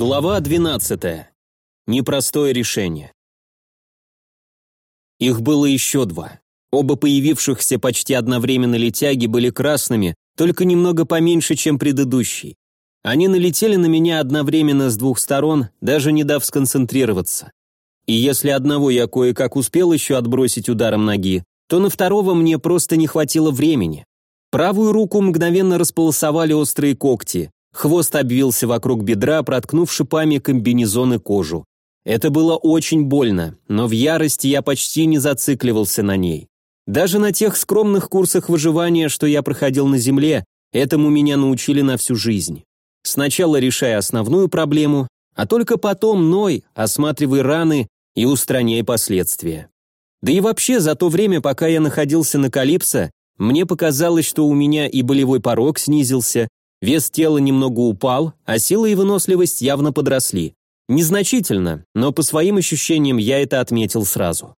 Глава 12. Непростое решение. Их было еще два. Оба появившихся почти одновременно летяги были красными, только немного поменьше, чем предыдущий. Они налетели на меня одновременно с двух сторон, даже не дав сконцентрироваться. И если одного я кое-как успел еще отбросить ударом ноги, то на второго мне просто не хватило времени. Правую руку мгновенно располосовали острые когти, Хвост обвился вокруг бедра, проткнув шипами комбинезон и кожу. Это было очень больно, но в ярости я почти не зацикливался на ней. Даже на тех скромных курсах выживания, что я проходил на Земле, этому меня научили на всю жизнь. Сначала решая основную проблему, а только потом ной, осматривай раны и устраняй последствия. Да и вообще, за то время, пока я находился на Калипсо, мне показалось, что у меня и болевой порог снизился, Вес тела немного упал, а сила и выносливость явно подросли. Незначительно, но по своим ощущениям я это отметил сразу.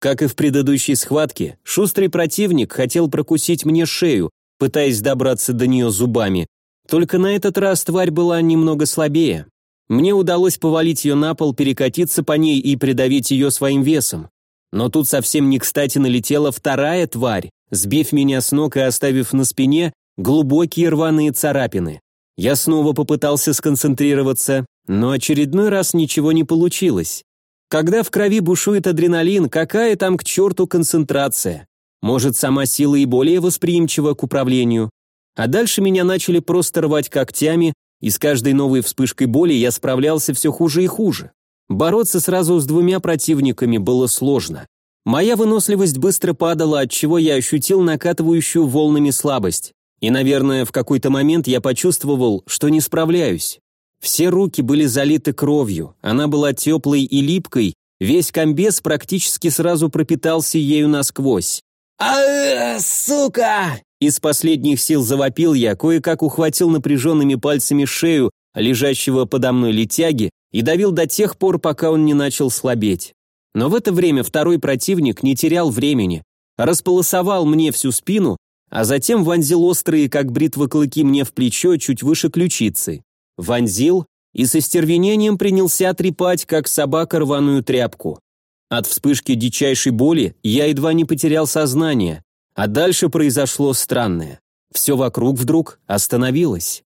Как и в предыдущей схватке, шустрый противник хотел прокусить мне шею, пытаясь добраться до нее зубами. Только на этот раз тварь была немного слабее. Мне удалось повалить ее на пол, перекатиться по ней и придавить ее своим весом. Но тут совсем не кстати налетела вторая тварь, сбив меня с ног и оставив на спине, глубокие рваные царапины. Я снова попытался сконцентрироваться, но очередной раз ничего не получилось. Когда в крови бушует адреналин, какая там к черту концентрация? Может, сама сила и более восприимчива к управлению? А дальше меня начали просто рвать когтями, и с каждой новой вспышкой боли я справлялся все хуже и хуже. Бороться сразу с двумя противниками было сложно. Моя выносливость быстро падала, от чего я ощутил накатывающую волнами слабость. И, наверное, в какой-то момент я почувствовал, что не справляюсь. Все руки были залиты кровью, она была теплой и липкой, весь комбез практически сразу пропитался ею насквозь. а сука!» Из последних сил завопил я, кое-как ухватил напряженными пальцами шею лежащего подо мной летяги и давил до тех пор, пока он не начал слабеть. Но в это время второй противник не терял времени, располосовал мне всю спину а затем вонзил острые, как бритвы клыки, мне в плечо чуть выше ключицы. Вонзил и со стервенением принялся трепать, как собака рваную тряпку. От вспышки дичайшей боли я едва не потерял сознание, а дальше произошло странное. Все вокруг вдруг остановилось.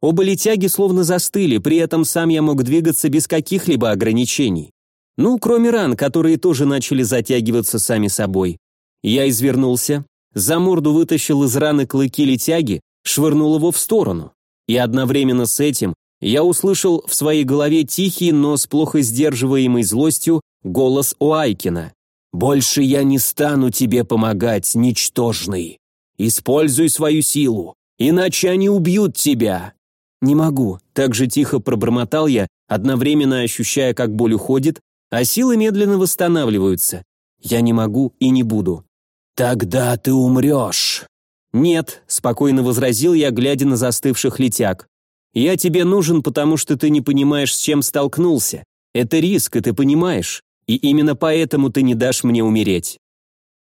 Оба летяги словно застыли, при этом сам я мог двигаться без каких-либо ограничений. Ну, кроме ран, которые тоже начали затягиваться сами собой. Я извернулся, за морду вытащил из раны клыки летяги, швырнул его в сторону. И одновременно с этим я услышал в своей голове тихий, но с плохо сдерживаемой злостью голос Уайкина. «Больше я не стану тебе помогать, ничтожный. Используй свою силу, иначе они убьют тебя». «Не могу», — так же тихо пробормотал я, одновременно ощущая, как боль уходит, а силы медленно восстанавливаются. «Я не могу и не буду. «Тогда ты умрешь!» «Нет», — спокойно возразил я, глядя на застывших летяг. «Я тебе нужен, потому что ты не понимаешь, с чем столкнулся. Это риск, и ты понимаешь. И именно поэтому ты не дашь мне умереть».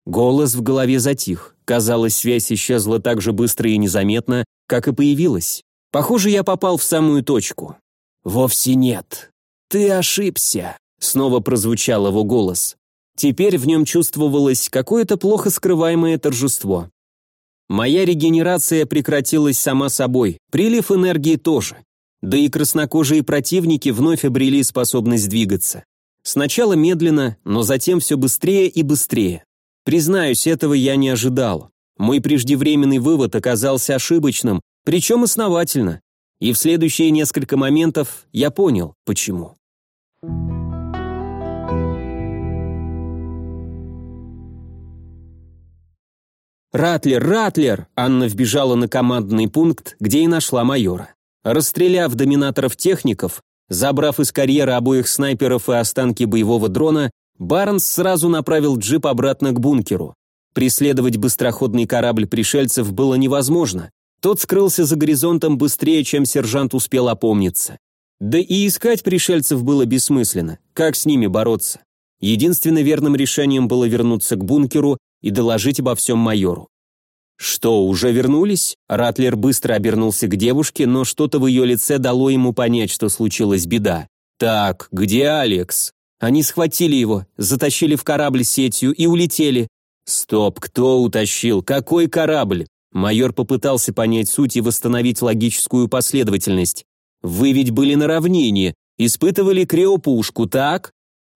Голос в голове затих. Казалось, связь исчезла так же быстро и незаметно, как и появилась. Похоже, я попал в самую точку. «Вовсе нет. Ты ошибся», — снова прозвучал его голос. Теперь в нем чувствовалось какое-то плохо скрываемое торжество. Моя регенерация прекратилась сама собой, прилив энергии тоже. Да и краснокожие противники вновь обрели способность двигаться. Сначала медленно, но затем все быстрее и быстрее. Признаюсь, этого я не ожидал. Мой преждевременный вывод оказался ошибочным, причем основательно. И в следующие несколько моментов я понял, почему. «Ратлер, Ратлер!» Анна вбежала на командный пункт, где и нашла майора. Расстреляв доминаторов техников, забрав из карьера обоих снайперов и останки боевого дрона, Барнс сразу направил джип обратно к бункеру. Преследовать быстроходный корабль пришельцев было невозможно. Тот скрылся за горизонтом быстрее, чем сержант успел опомниться. Да и искать пришельцев было бессмысленно. Как с ними бороться? Единственным верным решением было вернуться к бункеру и доложить обо всем майору. «Что, уже вернулись?» Ратлер быстро обернулся к девушке, но что-то в ее лице дало ему понять, что случилась беда. «Так, где Алекс?» Они схватили его, затащили в корабль сетью и улетели. «Стоп, кто утащил? Какой корабль?» Майор попытался понять суть и восстановить логическую последовательность. «Вы ведь были на равнине, испытывали криопушку, так?»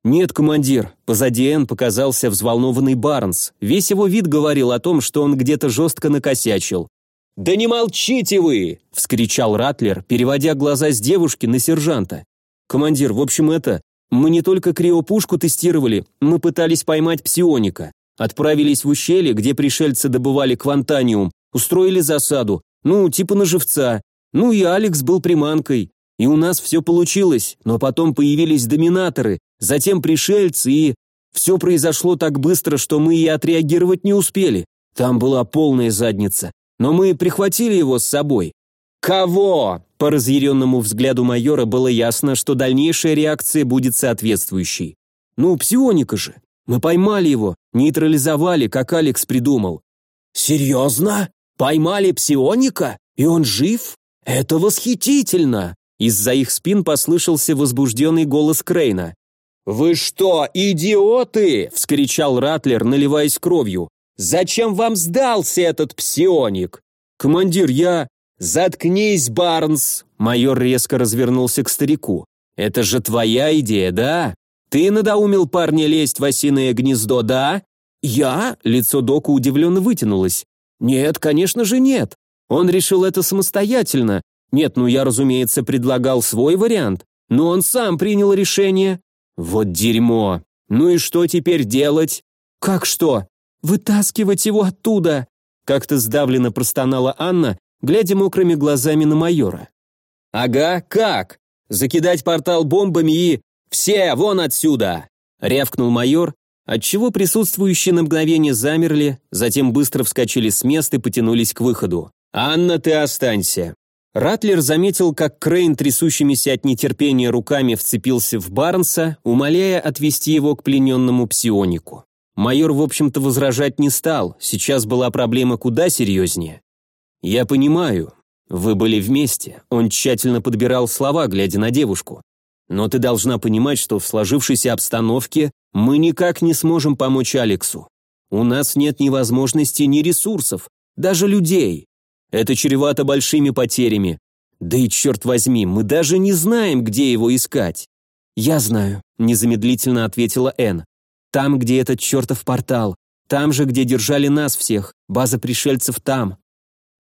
«Нет, командир», — позади Эн показался взволнованный Барнс. Весь его вид говорил о том, что он где-то жестко накосячил. «Да не молчите вы!» — вскричал Ратлер, переводя глаза с девушки на сержанта. «Командир, в общем это, мы не только криопушку тестировали, мы пытались поймать псионика. Отправились в ущелье, где пришельцы добывали квантаниум, устроили засаду, ну, типа на живца. Ну и Алекс был приманкой. И у нас все получилось, но потом появились доминаторы, затем пришельцы и... Все произошло так быстро, что мы и отреагировать не успели. Там была полная задница. Но мы прихватили его с собой. «Кого?» По разъяренному взгляду майора было ясно, что дальнейшая реакция будет соответствующей. «Ну, псионика же. Мы поймали его, нейтрализовали, как Алекс придумал». «Серьезно? Поймали псионика? И он жив? Это восхитительно!» Из-за их спин послышался возбужденный голос Крейна. «Вы что, идиоты?» – вскричал Ратлер, наливаясь кровью. «Зачем вам сдался этот псионик?» «Командир, я...» «Заткнись, Барнс!» Майор резко развернулся к старику. «Это же твоя идея, да? Ты надоумил парня лезть в осиное гнездо, да?» «Я?» Лицо Дока удивленно вытянулось. «Нет, конечно же нет. Он решил это самостоятельно, нет, ну я, разумеется, предлагал свой вариант, но он сам принял решение. Вот дерьмо. Ну и что теперь делать? Как что? Вытаскивать его оттуда? Как-то сдавленно простонала Анна, глядя мокрыми глазами на майора. Ага, как? Закидать портал бомбами и... Все, вон отсюда! Рявкнул майор, отчего присутствующие на мгновение замерли, затем быстро вскочили с места и потянулись к выходу. «Анна, ты останься. Ратлер заметил, как Крейн, трясущимися от нетерпения руками, вцепился в Барнса, умоляя отвести его к плененному псионику. Майор, в общем-то, возражать не стал, сейчас была проблема куда серьезнее. «Я понимаю, вы были вместе», он тщательно подбирал слова, глядя на девушку. «Но ты должна понимать, что в сложившейся обстановке мы никак не сможем помочь Алексу. У нас нет ни возможности, ни ресурсов, даже людей. Это чревато большими потерями. Да и черт возьми, мы даже не знаем, где его искать. Я знаю, незамедлительно ответила Энн. Там, где этот чертов портал. Там же, где держали нас всех. База пришельцев там.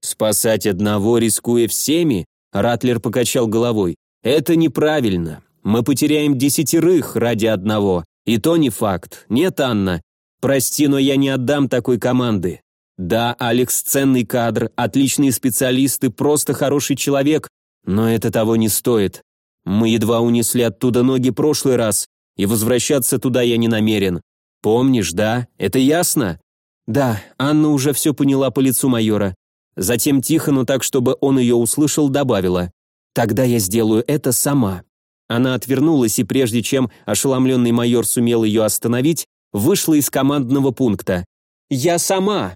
Спасать одного, рискуя всеми? Ратлер покачал головой. Это неправильно. Мы потеряем десятерых ради одного. И то не факт. Нет, Анна. Прости, но я не отдам такой команды. Да, Алекс ценный кадр, отличные специалисты, просто хороший человек, но это того не стоит. Мы едва унесли оттуда ноги прошлый раз, и возвращаться туда я не намерен. Помнишь, да? Это ясно? Да, Анна уже все поняла по лицу майора. Затем тихо, но так, чтобы он ее услышал, добавила. «Тогда я сделаю это сама». Она отвернулась, и прежде чем ошеломленный майор сумел ее остановить, вышла из командного пункта. «Я сама!»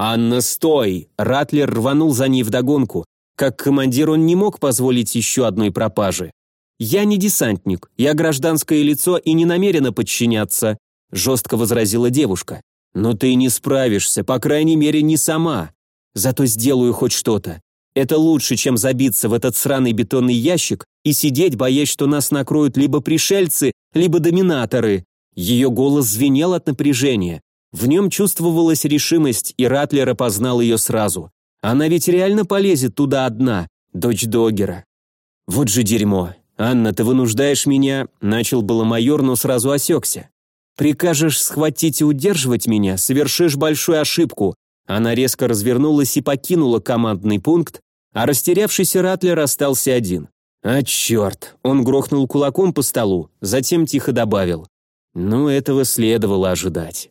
«Анна, стой!» Ратлер рванул за ней вдогонку. Как командир он не мог позволить еще одной пропажи. «Я не десантник, я гражданское лицо и не намерена подчиняться», жестко возразила девушка. «Но ты не справишься, по крайней мере, не сама. Зато сделаю хоть что-то. Это лучше, чем забиться в этот сраный бетонный ящик и сидеть, боясь, что нас накроют либо пришельцы, либо доминаторы». Ее голос звенел от напряжения. В нем чувствовалась решимость, и Ратлер опознал ее сразу. Она ведь реально полезет туда одна, дочь Догера. Вот же дерьмо. Анна, ты вынуждаешь меня, начал было майор, но сразу осекся. Прикажешь схватить и удерживать меня, совершишь большую ошибку. Она резко развернулась и покинула командный пункт, а растерявшийся Ратлер остался один. А черт, он грохнул кулаком по столу, затем тихо добавил. Ну, этого следовало ожидать.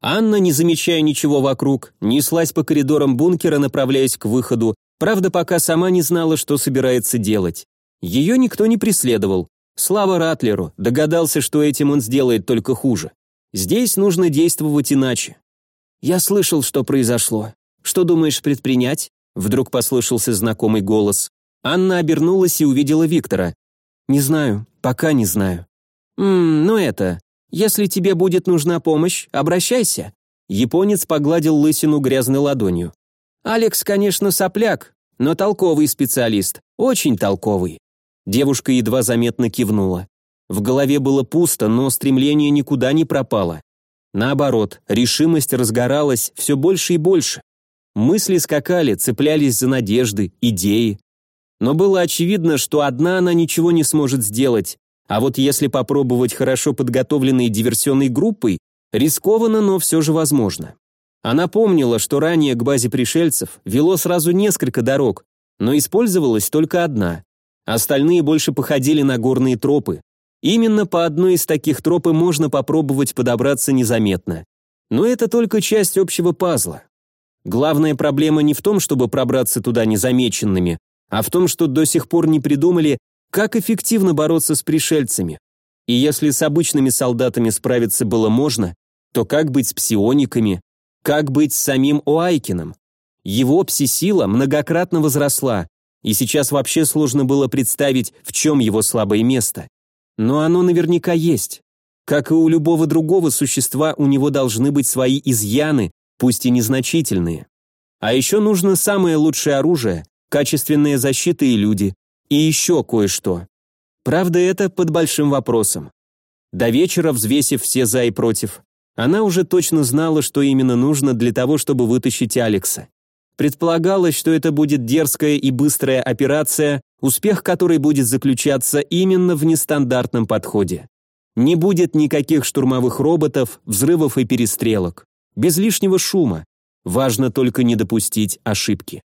Анна, не замечая ничего вокруг, неслась по коридорам бункера, направляясь к выходу, правда, пока сама не знала, что собирается делать. Ее никто не преследовал. Слава Ратлеру, догадался, что этим он сделает только хуже. Здесь нужно действовать иначе. «Я слышал, что произошло. Что думаешь предпринять?» Вдруг послышался знакомый голос. Анна обернулась и увидела Виктора. «Не знаю, пока не знаю». «Ммм, ну это, если тебе будет нужна помощь, обращайся». Японец погладил лысину грязной ладонью. «Алекс, конечно, сопляк, но толковый специалист, очень толковый». Девушка едва заметно кивнула. В голове было пусто, но стремление никуда не пропало. Наоборот, решимость разгоралась все больше и больше. Мысли скакали, цеплялись за надежды, идеи. Но было очевидно, что одна она ничего не сможет сделать, а вот если попробовать хорошо подготовленной диверсионной группой, рискованно, но все же возможно. Она помнила, что ранее к базе пришельцев вело сразу несколько дорог, но использовалась только одна. Остальные больше походили на горные тропы. Именно по одной из таких троп и можно попробовать подобраться незаметно. Но это только часть общего пазла. Главная проблема не в том, чтобы пробраться туда незамеченными, а в том, что до сих пор не придумали, как эффективно бороться с пришельцами? И если с обычными солдатами справиться было можно, то как быть с псиониками? Как быть с самим Уайкином? Его пси-сила многократно возросла, и сейчас вообще сложно было представить, в чем его слабое место. Но оно наверняка есть. Как и у любого другого существа, у него должны быть свои изъяны, пусть и незначительные. А еще нужно самое лучшее оружие, качественная защита и люди, и еще кое-что. Правда, это под большим вопросом. До вечера, взвесив все за и против, она уже точно знала, что именно нужно для того, чтобы вытащить Алекса. Предполагалось, что это будет дерзкая и быстрая операция, успех которой будет заключаться именно в нестандартном подходе. Не будет никаких штурмовых роботов, взрывов и перестрелок. Без лишнего шума. Важно только не допустить ошибки.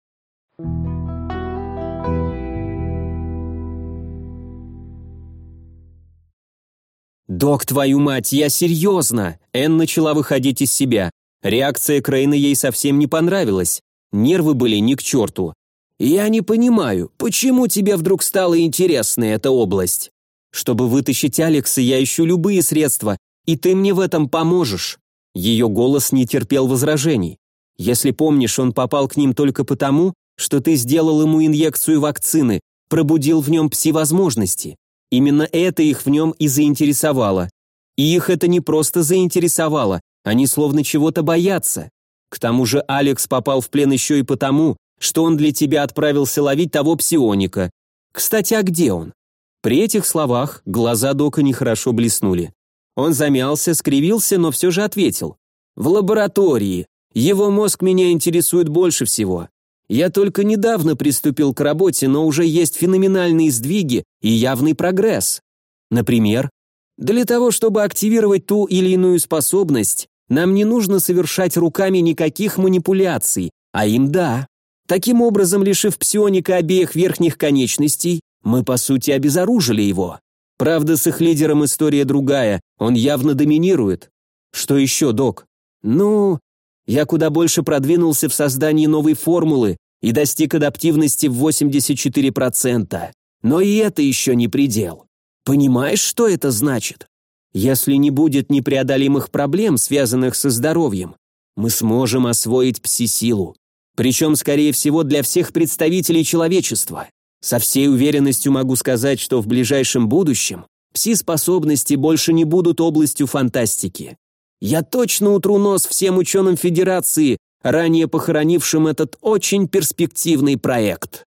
«Док, твою мать, я серьезно!» Энн начала выходить из себя. Реакция Крейна ей совсем не понравилась. Нервы были ни к черту. «Я не понимаю, почему тебе вдруг стала интересна эта область?» «Чтобы вытащить Алекса, я ищу любые средства, и ты мне в этом поможешь». Ее голос не терпел возражений. «Если помнишь, он попал к ним только потому, что ты сделал ему инъекцию вакцины, пробудил в нем пси-возможности. Именно это их в нем и заинтересовало. И их это не просто заинтересовало, они словно чего-то боятся. К тому же Алекс попал в плен еще и потому, что он для тебя отправился ловить того псионика. Кстати, а где он? При этих словах глаза Дока нехорошо блеснули. Он замялся, скривился, но все же ответил. «В лаборатории. Его мозг меня интересует больше всего. Я только недавно приступил к работе, но уже есть феноменальные сдвиги и явный прогресс. Например, для того, чтобы активировать ту или иную способность, нам не нужно совершать руками никаких манипуляций, а им да. Таким образом, лишив псионика обеих верхних конечностей, мы, по сути, обезоружили его. Правда, с их лидером история другая, он явно доминирует. Что еще, док? Ну, я куда больше продвинулся в создании новой формулы и достиг адаптивности в 84%. Но и это еще не предел. Понимаешь, что это значит? Если не будет непреодолимых проблем, связанных со здоровьем, мы сможем освоить пси-силу. Причем, скорее всего, для всех представителей человечества. Со всей уверенностью могу сказать, что в ближайшем будущем пси-способности больше не будут областью фантастики. Я точно утру нос всем ученым Федерации, ранее похоронившим этот очень перспективный проект.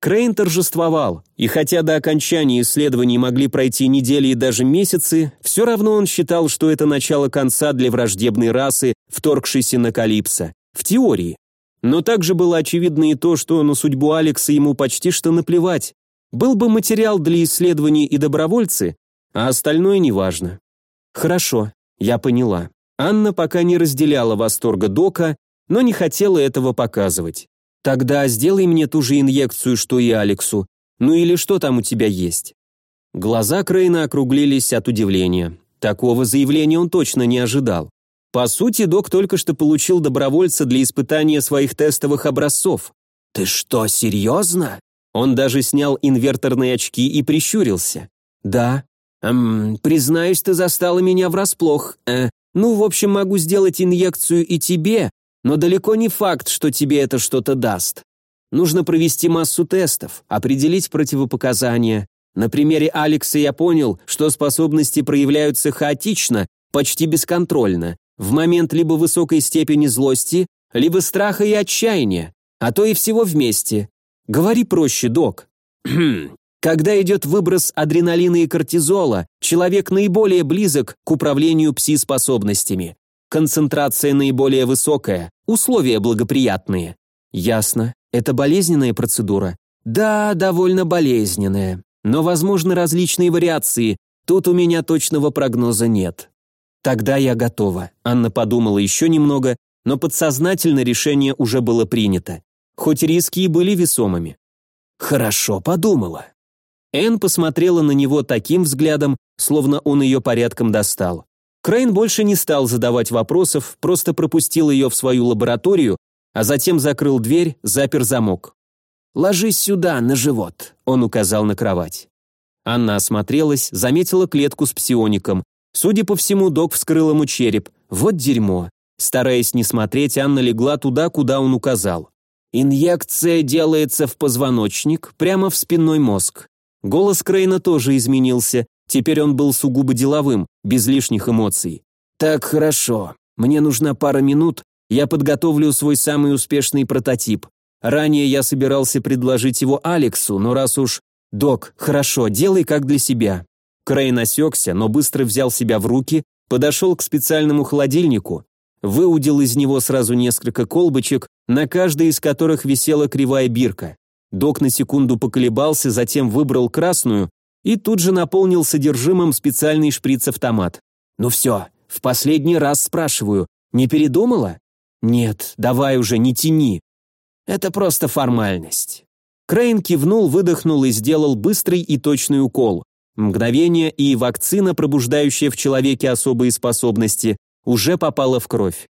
Крейн торжествовал, и хотя до окончания исследований могли пройти недели и даже месяцы, все равно он считал, что это начало конца для враждебной расы, вторгшейся на Калипсо. В теории. Но также было очевидно и то, что на судьбу Алекса ему почти что наплевать. Был бы материал для исследований и добровольцы, а остальное неважно. Хорошо, я поняла. Анна пока не разделяла восторга Дока, но не хотела этого показывать. Тогда сделай мне ту же инъекцию, что и Алексу. Ну или что там у тебя есть?» Глаза Крейна округлились от удивления. Такого заявления он точно не ожидал. По сути, док только что получил добровольца для испытания своих тестовых образцов. «Ты что, серьезно?» Он даже снял инверторные очки и прищурился. «Да, Эм, признаюсь, ты застала меня врасплох. Э, ну, в общем, могу сделать инъекцию и тебе, но далеко не факт, что тебе это что-то даст. Нужно провести массу тестов, определить противопоказания. На примере Алекса я понял, что способности проявляются хаотично, почти бесконтрольно, в момент либо высокой степени злости, либо страха и отчаяния, а то и всего вместе. Говори проще, док. Когда идет выброс адреналина и кортизола, человек наиболее близок к управлению пси-способностями. Концентрация наиболее высокая, условия благоприятные. Ясно. Это болезненная процедура? Да, довольно болезненная. Но возможны различные вариации. Тут у меня точного прогноза нет. Тогда я готова. Анна подумала еще немного, но подсознательно решение уже было принято. Хоть риски и были весомыми. Хорошо подумала. Энн посмотрела на него таким взглядом, словно он ее порядком достал. Крейн больше не стал задавать вопросов, просто пропустил ее в свою лабораторию, а затем закрыл дверь, запер замок. «Ложись сюда, на живот», — он указал на кровать. Анна осмотрелась, заметила клетку с псиоником. Судя по всему, док вскрыл ему череп. Вот дерьмо. Стараясь не смотреть, Анна легла туда, куда он указал. Инъекция делается в позвоночник, прямо в спинной мозг. Голос Крейна тоже изменился, Теперь он был сугубо деловым, без лишних эмоций. «Так, хорошо. Мне нужна пара минут, я подготовлю свой самый успешный прототип. Ранее я собирался предложить его Алексу, но раз уж... Док, хорошо, делай как для себя». Крейн осекся, но быстро взял себя в руки, подошел к специальному холодильнику, выудил из него сразу несколько колбочек, на каждой из которых висела кривая бирка. Док на секунду поколебался, затем выбрал красную и тут же наполнил содержимым специальный шприц-автомат. «Ну все, в последний раз спрашиваю, не передумала?» «Нет, давай уже, не тяни. Это просто формальность». Крейн кивнул, выдохнул и сделал быстрый и точный укол. Мгновение и вакцина, пробуждающая в человеке особые способности, уже попала в кровь.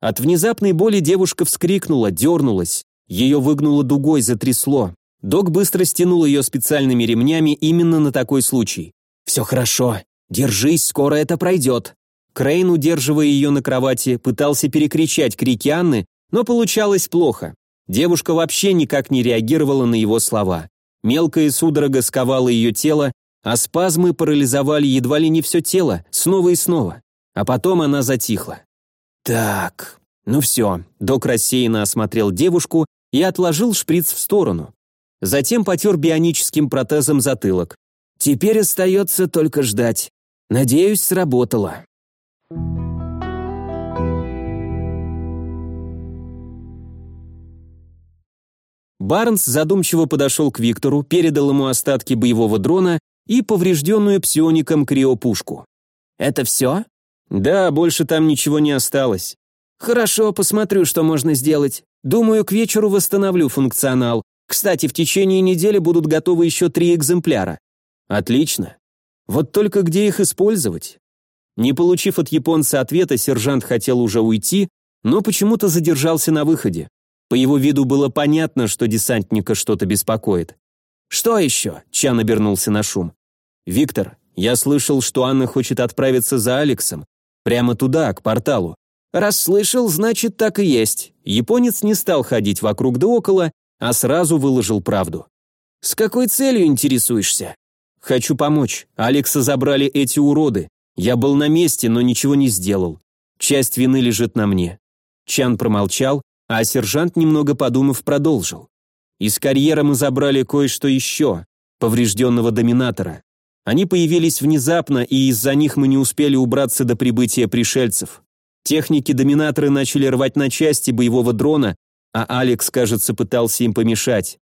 От внезапной боли девушка вскрикнула, дернулась. Ее выгнуло дугой, затрясло. Док быстро стянул ее специальными ремнями именно на такой случай. «Все хорошо. Держись, скоро это пройдет». Крейн, удерживая ее на кровати, пытался перекричать крики Анны, но получалось плохо. Девушка вообще никак не реагировала на его слова. Мелкая судорога сковала ее тело, а спазмы парализовали едва ли не все тело, снова и снова. А потом она затихла. «Так, ну все», док рассеянно осмотрел девушку и отложил шприц в сторону. Затем потер бионическим протезом затылок. Теперь остается только ждать. Надеюсь, сработало. Барнс задумчиво подошел к Виктору, передал ему остатки боевого дрона и поврежденную псиоником криопушку. «Это все?» «Да, больше там ничего не осталось». «Хорошо, посмотрю, что можно сделать. Думаю, к вечеру восстановлю функционал. Кстати, в течение недели будут готовы еще три экземпляра. Отлично. Вот только где их использовать? Не получив от японца ответа, сержант хотел уже уйти, но почему-то задержался на выходе. По его виду было понятно, что десантника что-то беспокоит. «Что еще?» – Чан обернулся на шум. «Виктор, я слышал, что Анна хочет отправиться за Алексом. Прямо туда, к порталу. Раз слышал, значит, так и есть. Японец не стал ходить вокруг да около а сразу выложил правду. «С какой целью интересуешься?» «Хочу помочь. Алекса забрали эти уроды. Я был на месте, но ничего не сделал. Часть вины лежит на мне». Чан промолчал, а сержант, немного подумав, продолжил. «Из карьера мы забрали кое-что еще, поврежденного доминатора. Они появились внезапно, и из-за них мы не успели убраться до прибытия пришельцев. Техники-доминаторы начали рвать на части боевого дрона, а Алекс, кажется, пытался им помешать.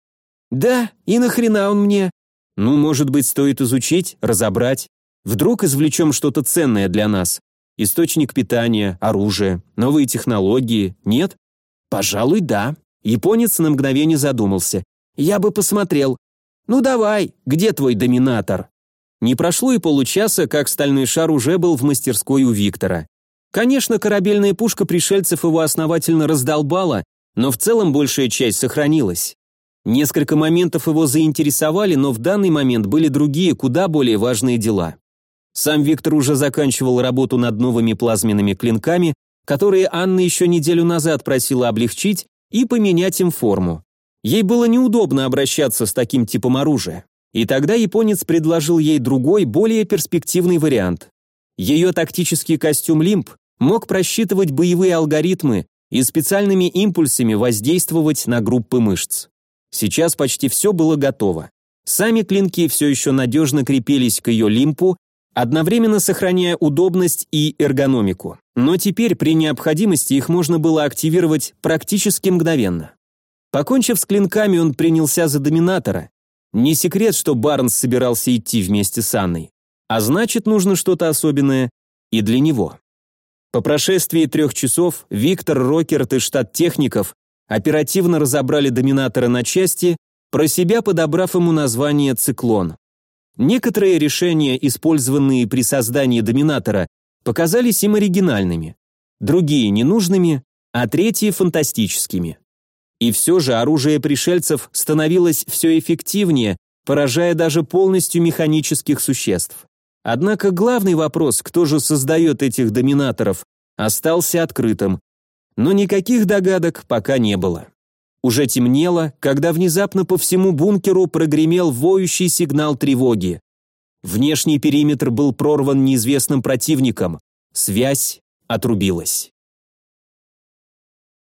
«Да, и нахрена он мне?» «Ну, может быть, стоит изучить, разобрать. Вдруг извлечем что-то ценное для нас. Источник питания, оружие, новые технологии, нет?» «Пожалуй, да». Японец на мгновение задумался. «Я бы посмотрел. Ну давай, где твой доминатор?» Не прошло и получаса, как стальной шар уже был в мастерской у Виктора. Конечно, корабельная пушка пришельцев его основательно раздолбала, но в целом большая часть сохранилась. Несколько моментов его заинтересовали, но в данный момент были другие, куда более важные дела. Сам Виктор уже заканчивал работу над новыми плазменными клинками, которые Анна еще неделю назад просила облегчить и поменять им форму. Ей было неудобно обращаться с таким типом оружия. И тогда японец предложил ей другой, более перспективный вариант. Ее тактический костюм «Лимп» мог просчитывать боевые алгоритмы и специальными импульсами воздействовать на группы мышц. Сейчас почти все было готово. Сами клинки все еще надежно крепились к ее лимпу, одновременно сохраняя удобность и эргономику. Но теперь при необходимости их можно было активировать практически мгновенно. Покончив с клинками, он принялся за доминатора. Не секрет, что Барнс собирался идти вместе с Анной. А значит, нужно что-то особенное и для него. По прошествии трех часов Виктор, Рокерт и штат техников оперативно разобрали доминатора на части, про себя подобрав ему название «Циклон». Некоторые решения, использованные при создании доминатора, показались им оригинальными, другие – ненужными, а третьи – фантастическими. И все же оружие пришельцев становилось все эффективнее, поражая даже полностью механических существ. Однако главный вопрос, кто же создает этих доминаторов, остался открытым. Но никаких догадок пока не было. Уже темнело, когда внезапно по всему бункеру прогремел воющий сигнал тревоги. Внешний периметр был прорван неизвестным противником. Связь отрубилась.